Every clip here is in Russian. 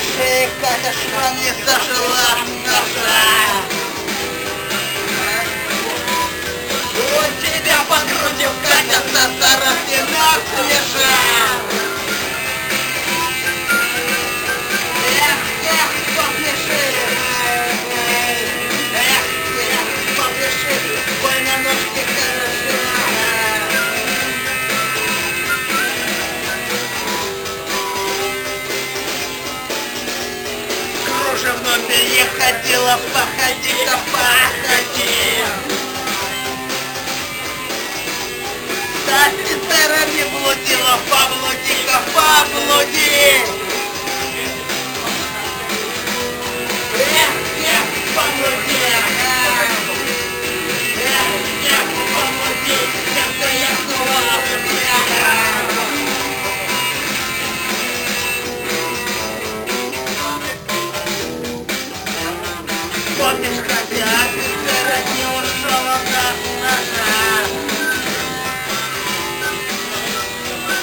Каши, Катя, шва не зажила наша. У тебя по груди, Катя, сосара, ты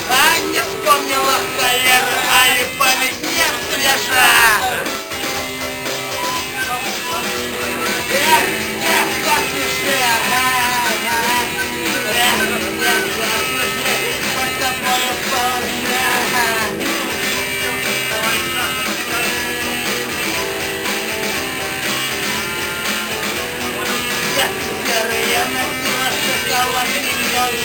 Аня вспомнила холеру, а ли не свежа. Thank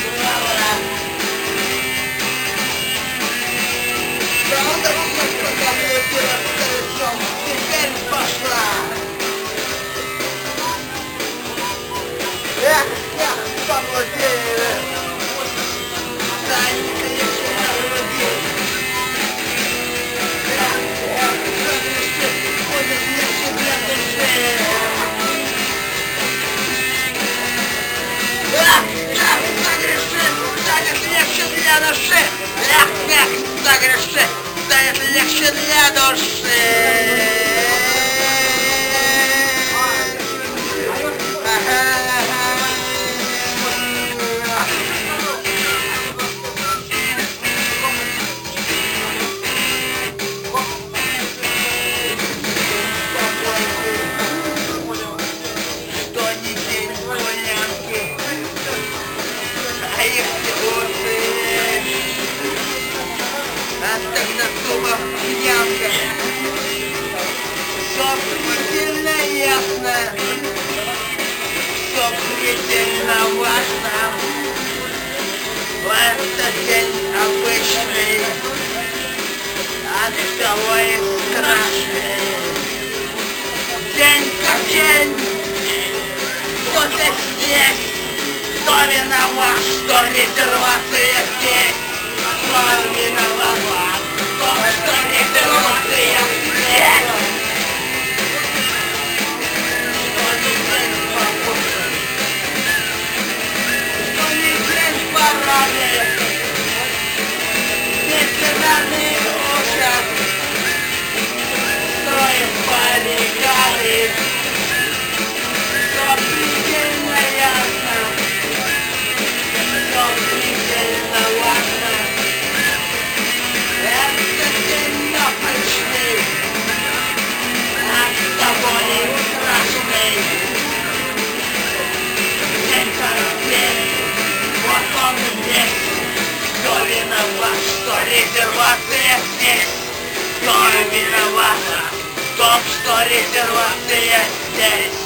you. zagrasz, dajesz lekcję dla duszy. виновата В этот день обычный От того и страшный. День как день Кто-то здесь Кто виноват, что резервация здесь Кто виноват, кто что резервация резервации здесь? Кто виновата в том, что резервация здесь?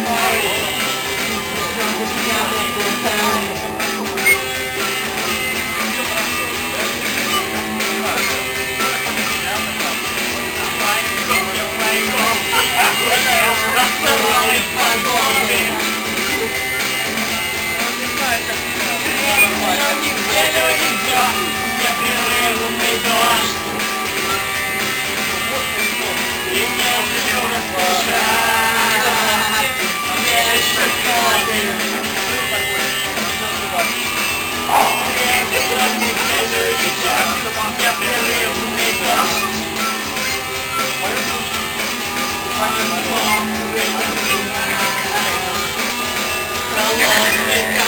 Thank you. Yeah.